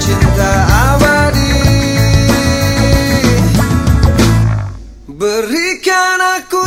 cinta abadi. Berikan aku